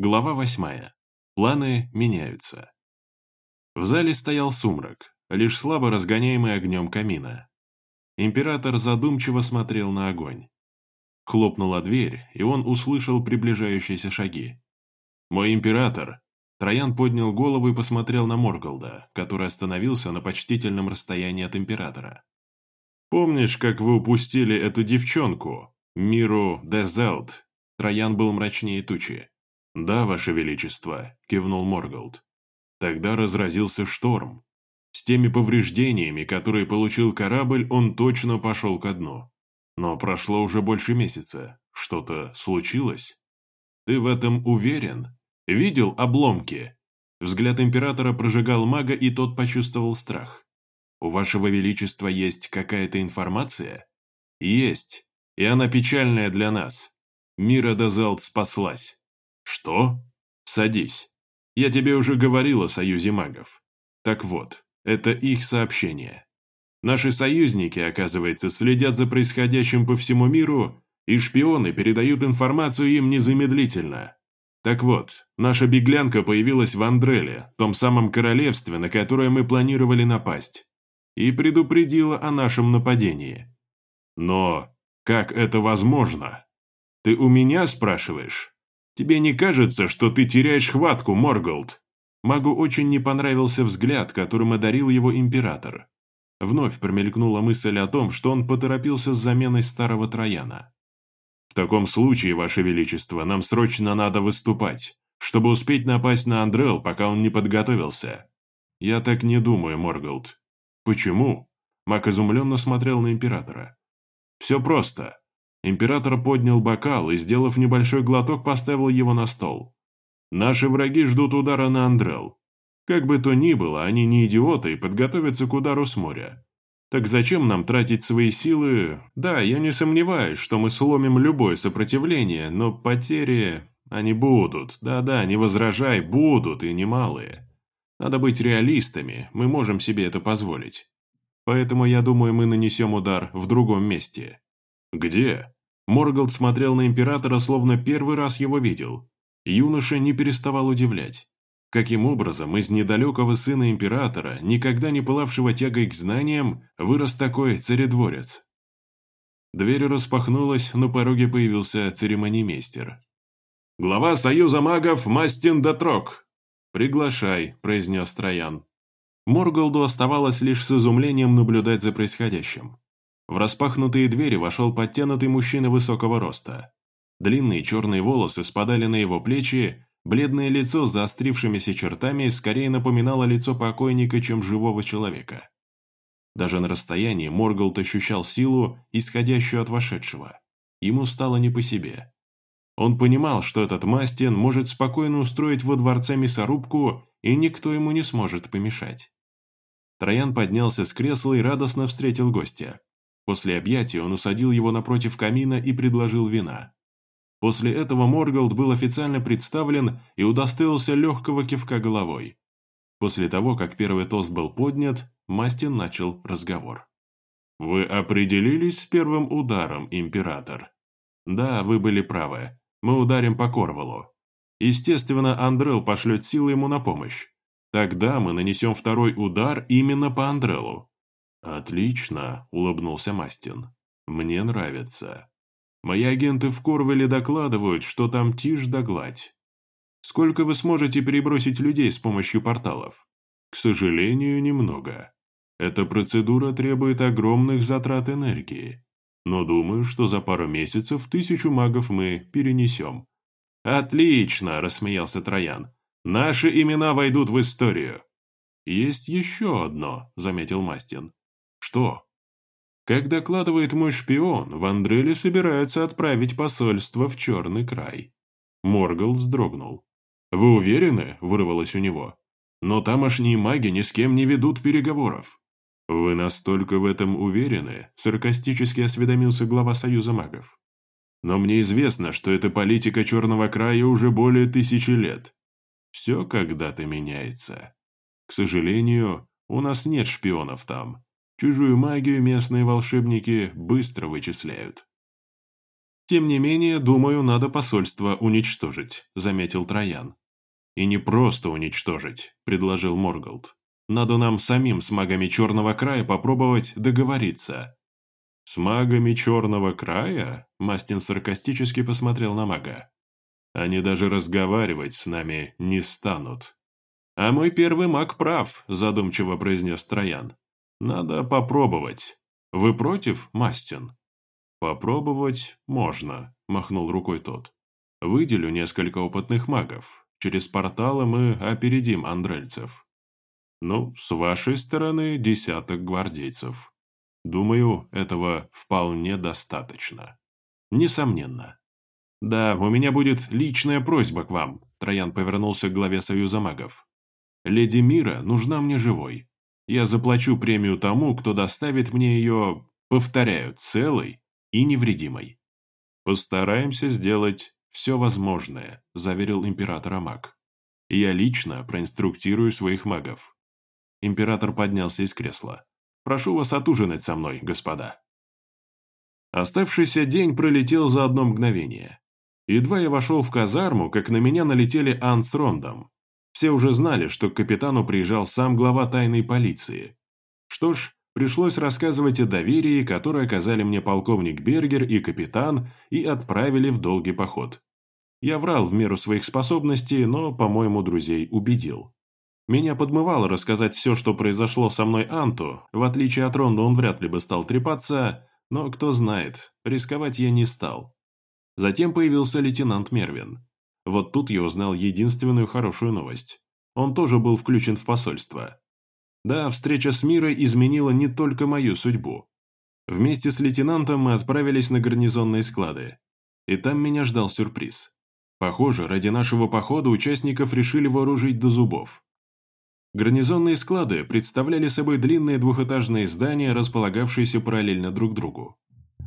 Глава восьмая. Планы меняются. В зале стоял сумрак, лишь слабо разгоняемый огнем камина. Император задумчиво смотрел на огонь. Хлопнула дверь, и он услышал приближающиеся шаги. «Мой император!» Троян поднял голову и посмотрел на Морголда, который остановился на почтительном расстоянии от императора. «Помнишь, как вы упустили эту девчонку, Миру Дезелт?» Троян был мрачнее тучи. «Да, ваше величество», — кивнул Морголд. Тогда разразился шторм. С теми повреждениями, которые получил корабль, он точно пошел ко дну. Но прошло уже больше месяца. Что-то случилось? Ты в этом уверен? Видел обломки?» Взгляд императора прожигал мага, и тот почувствовал страх. «У вашего величества есть какая-то информация?» «Есть, и она печальная для нас. Мира Дазалт спаслась». «Что?» «Садись. Я тебе уже говорил о союзе магов. Так вот, это их сообщение. Наши союзники, оказывается, следят за происходящим по всему миру, и шпионы передают информацию им незамедлительно. Так вот, наша беглянка появилась в Андреле, том самом королевстве, на которое мы планировали напасть, и предупредила о нашем нападении. Но как это возможно? Ты у меня спрашиваешь? Тебе не кажется, что ты теряешь хватку, Морголд? Магу очень не понравился взгляд, которым одарил его император. Вновь промелькнула мысль о том, что он поторопился с заменой старого Трояна. В таком случае, Ваше Величество, нам срочно надо выступать, чтобы успеть напасть на Андрел, пока он не подготовился. Я так не думаю, Морголд. Почему? Мак изумленно смотрел на императора. Все просто. Император поднял бокал и, сделав небольшой глоток, поставил его на стол. Наши враги ждут удара на Андрел. Как бы то ни было, они не идиоты и подготовятся к удару с моря. Так зачем нам тратить свои силы? Да, я не сомневаюсь, что мы сломим любое сопротивление, но потери... Они будут. Да-да, не возражай, будут, и немалые. Надо быть реалистами, мы можем себе это позволить. Поэтому я думаю, мы нанесем удар в другом месте. Где? Моргалд смотрел на императора, словно первый раз его видел. Юноша не переставал удивлять. Каким образом из недалекого сына императора, никогда не пылавшего тягой к знаниям, вырос такой царедворец? Дверь распахнулась, на пороге появился церемонимейстер. «Глава Союза магов Мастин Дотрок!» «Приглашай», – произнес Троян. Морголду оставалось лишь с изумлением наблюдать за происходящим. В распахнутые двери вошел подтянутый мужчина высокого роста. Длинные черные волосы спадали на его плечи, Бледное лицо с заострившимися чертами скорее напоминало лицо покойника, чем живого человека. Даже на расстоянии Моргалт ощущал силу, исходящую от вошедшего. Ему стало не по себе. Он понимал, что этот Мастин может спокойно устроить во дворце мясорубку, и никто ему не сможет помешать. Троян поднялся с кресла и радостно встретил гостя. После объятия он усадил его напротив камина и предложил вина. После этого Морголд был официально представлен и удостоился легкого кивка головой. После того, как первый тост был поднят, Мастин начал разговор. «Вы определились с первым ударом, император?» «Да, вы были правы. Мы ударим по Корвалу. Естественно, Андрел пошлет силы ему на помощь. Тогда мы нанесем второй удар именно по Андрелу». «Отлично», — улыбнулся Мастин. «Мне нравится». Мои агенты в Корвеле докладывают, что там тишь да гладь. Сколько вы сможете перебросить людей с помощью порталов? К сожалению, немного. Эта процедура требует огромных затрат энергии. Но думаю, что за пару месяцев тысячу магов мы перенесем. «Отлично!» – рассмеялся Троян. «Наши имена войдут в историю». «Есть еще одно», – заметил Мастин. «Что?» Как докладывает мой шпион, в Андреле собираются отправить посольство в Черный край. Моргал вздрогнул. «Вы уверены?» – вырвалось у него. «Но тамошние маги ни с кем не ведут переговоров». «Вы настолько в этом уверены?» – саркастически осведомился глава Союза магов. «Но мне известно, что эта политика Черного края уже более тысячи лет. Все когда-то меняется. К сожалению, у нас нет шпионов там. Чужую магию местные волшебники быстро вычисляют. «Тем не менее, думаю, надо посольство уничтожить», — заметил Троян. «И не просто уничтожить», — предложил Морголд. «Надо нам самим с магами Черного края попробовать договориться». «С магами Черного края?» — Мастин саркастически посмотрел на мага. «Они даже разговаривать с нами не станут». «А мой первый маг прав», — задумчиво произнес Троян. «Надо попробовать. Вы против, Мастин?» «Попробовать можно», — махнул рукой тот. «Выделю несколько опытных магов. Через порталы мы опередим андрельцев. Ну, с вашей стороны десяток гвардейцев. Думаю, этого вполне достаточно. Несомненно. Да, у меня будет личная просьба к вам, Троян повернулся к главе Союза магов. Леди Мира нужна мне живой. Я заплачу премию тому, кто доставит мне ее, повторяю, целой и невредимой. Постараемся сделать все возможное», – заверил император Амак. «Я лично проинструктирую своих магов». Император поднялся из кресла. «Прошу вас отужинать со мной, господа». Оставшийся день пролетел за одно мгновение. Едва я вошел в казарму, как на меня налетели Ан с Рондом. Все уже знали, что к капитану приезжал сам глава тайной полиции. Что ж, Пришлось рассказывать о доверии, которое оказали мне полковник Бергер и капитан, и отправили в долгий поход. Я врал в меру своих способностей, но, по-моему, друзей убедил. Меня подмывало рассказать все, что произошло со мной Анту, в отличие от Ронда он вряд ли бы стал трепаться, но кто знает, рисковать я не стал. Затем появился лейтенант Мервин. Вот тут я узнал единственную хорошую новость. Он тоже был включен в посольство. Да, встреча с Мирой изменила не только мою судьбу. Вместе с лейтенантом мы отправились на гарнизонные склады. И там меня ждал сюрприз. Похоже, ради нашего похода участников решили вооружить до зубов. Гарнизонные склады представляли собой длинные двухэтажные здания, располагавшиеся параллельно друг другу.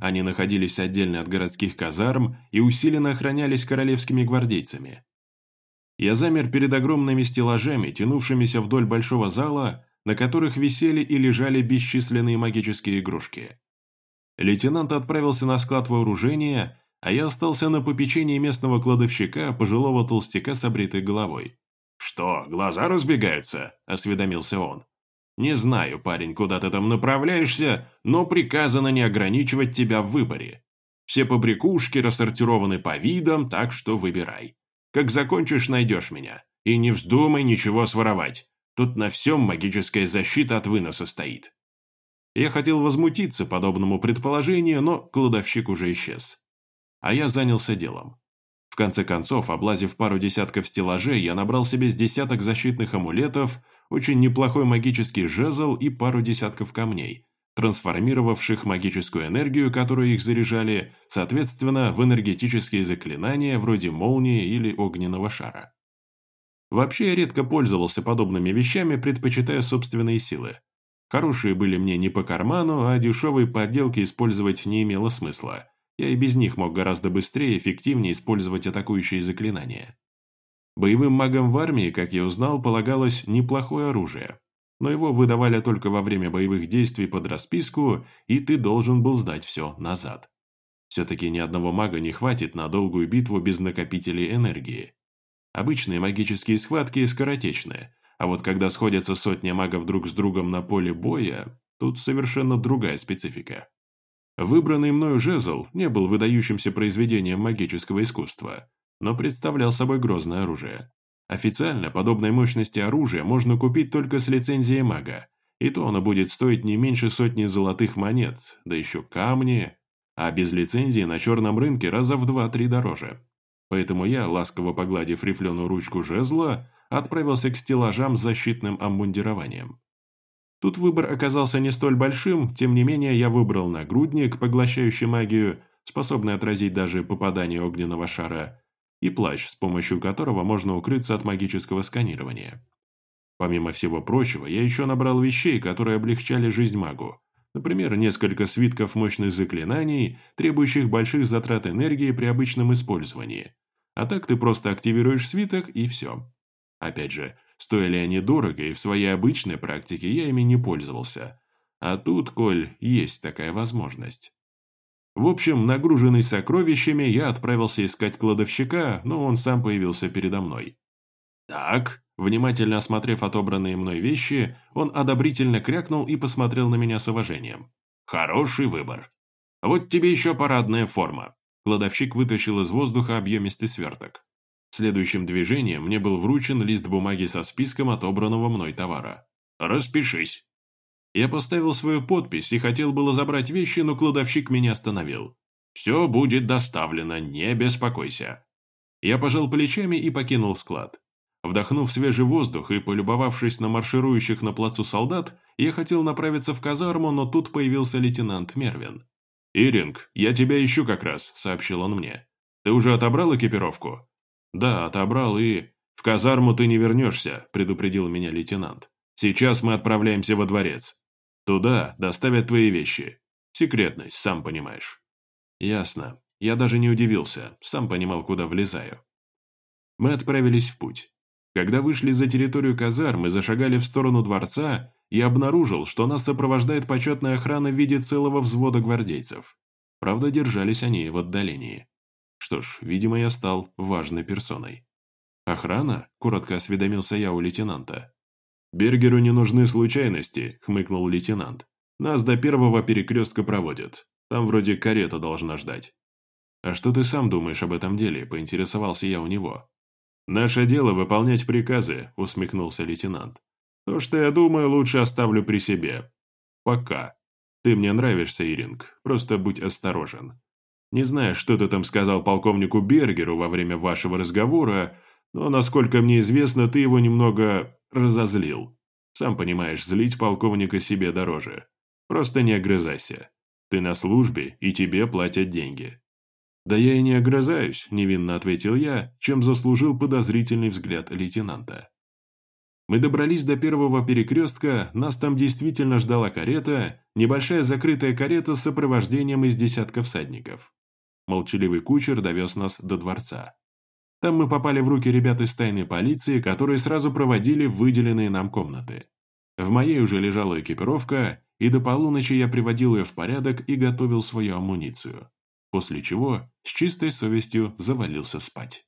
Они находились отдельно от городских казарм и усиленно охранялись королевскими гвардейцами. Я замер перед огромными стеллажами, тянувшимися вдоль большого зала, на которых висели и лежали бесчисленные магические игрушки. Лейтенант отправился на склад вооружения, а я остался на попечении местного кладовщика, пожилого толстяка с обритой головой. «Что, глаза разбегаются?» – осведомился он. «Не знаю, парень, куда ты там направляешься, но приказано не ограничивать тебя в выборе. Все побрякушки рассортированы по видам, так что выбирай. Как закончишь, найдешь меня. И не вздумай ничего своровать. Тут на всем магическая защита от выноса стоит. Я хотел возмутиться подобному предположению, но кладовщик уже исчез. А я занялся делом. В конце концов, облазив пару десятков стеллажей, я набрал себе с десяток защитных амулетов, очень неплохой магический жезл и пару десятков камней, трансформировавших магическую энергию, которую их заряжали, соответственно, в энергетические заклинания вроде молнии или огненного шара. Вообще я редко пользовался подобными вещами, предпочитая собственные силы. Хорошие были мне не по карману, а дешевые подделки использовать не имело смысла. Я и без них мог гораздо быстрее и эффективнее использовать атакующие заклинания. Боевым магам в армии, как я узнал, полагалось неплохое оружие. Но его выдавали только во время боевых действий под расписку, и ты должен был сдать все назад. Все-таки ни одного мага не хватит на долгую битву без накопителей энергии. Обычные магические схватки скоротечные, а вот когда сходятся сотни магов друг с другом на поле боя, тут совершенно другая специфика. Выбранный мною жезл не был выдающимся произведением магического искусства, но представлял собой грозное оружие. Официально подобной мощности оружия можно купить только с лицензией мага, и то оно будет стоить не меньше сотни золотых монет, да еще камни, а без лицензии на черном рынке раза в два-три дороже. Поэтому я, ласково погладив рифленую ручку жезла, отправился к стеллажам с защитным обмундированием. Тут выбор оказался не столь большим, тем не менее я выбрал нагрудник, поглощающий магию, способный отразить даже попадание огненного шара, и плащ, с помощью которого можно укрыться от магического сканирования. Помимо всего прочего, я еще набрал вещей, которые облегчали жизнь магу. Например, несколько свитков мощных заклинаний, требующих больших затрат энергии при обычном использовании. А так ты просто активируешь свиток и все. Опять же, стоили они дорого, и в своей обычной практике я ими не пользовался. А тут, коль есть такая возможность. В общем, нагруженный сокровищами, я отправился искать кладовщика, но он сам появился передо мной. «Так», внимательно осмотрев отобранные мной вещи, он одобрительно крякнул и посмотрел на меня с уважением. «Хороший выбор. Вот тебе еще парадная форма». Кладовщик вытащил из воздуха объемистый сверток. Следующим движением мне был вручен лист бумаги со списком отобранного мной товара. «Распишись». Я поставил свою подпись и хотел было забрать вещи, но кладовщик меня остановил. «Все будет доставлено, не беспокойся». Я пожал плечами и покинул склад. Вдохнув свежий воздух и полюбовавшись на марширующих на плацу солдат, я хотел направиться в казарму, но тут появился лейтенант Мервин. «Иринг, я тебя ищу как раз», — сообщил он мне. «Ты уже отобрал экипировку?» «Да, отобрал и...» «В казарму ты не вернешься», — предупредил меня лейтенант. «Сейчас мы отправляемся во дворец. Туда доставят твои вещи. Секретность, сам понимаешь». «Ясно. Я даже не удивился, сам понимал, куда влезаю». Мы отправились в путь. Когда вышли за территорию казарм и зашагали в сторону дворца, я обнаружил, что нас сопровождает почетная охрана в виде целого взвода гвардейцев. Правда, держались они в отдалении. Что ж, видимо, я стал важной персоной. «Охрана?» – коротко осведомился я у лейтенанта. «Бергеру не нужны случайности», – хмыкнул лейтенант. «Нас до первого перекрестка проводят. Там вроде карета должна ждать». «А что ты сам думаешь об этом деле?» – поинтересовался я у него. «Наше дело выполнять приказы», – усмехнулся лейтенант. «То, что я думаю, лучше оставлю при себе. Пока. Ты мне нравишься, Иринг, просто будь осторожен. Не знаю, что ты там сказал полковнику Бергеру во время вашего разговора, но, насколько мне известно, ты его немного разозлил. Сам понимаешь, злить полковника себе дороже. Просто не огрызайся. Ты на службе, и тебе платят деньги». «Да я и не огрызаюсь», – невинно ответил я, чем заслужил подозрительный взгляд лейтенанта. Мы добрались до первого перекрестка, нас там действительно ждала карета, небольшая закрытая карета с сопровождением из десятка всадников. Молчаливый кучер довез нас до дворца. Там мы попали в руки ребят из тайной полиции, которые сразу проводили выделенные нам комнаты. В моей уже лежала экипировка, и до полуночи я приводил ее в порядок и готовил свою амуницию. После чего с чистой совестью завалился спать.